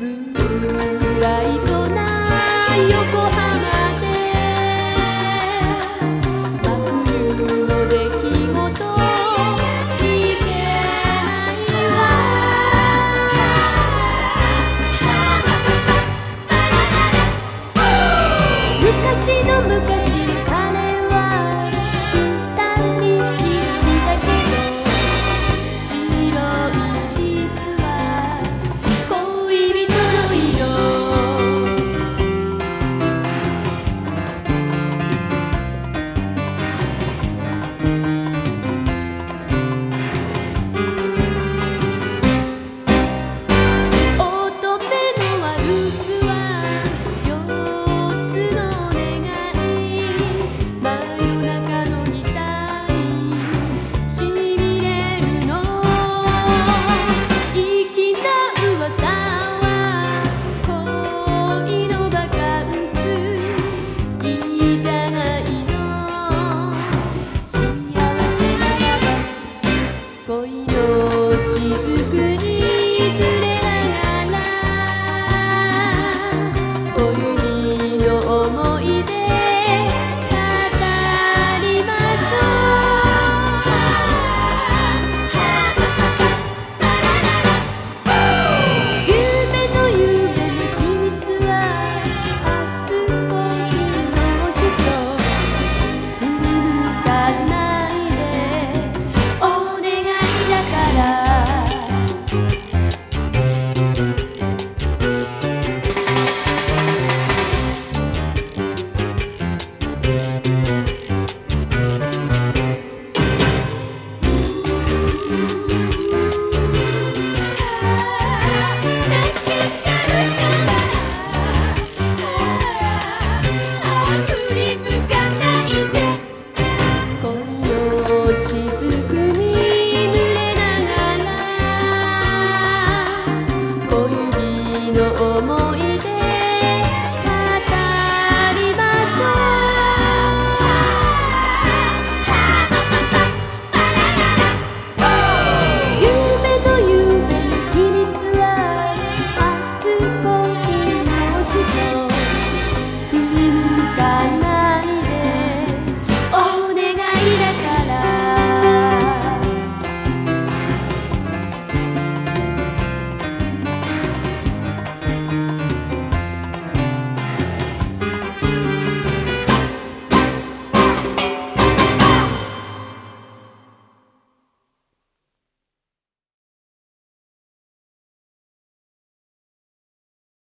ブライトな横浜雫 your own.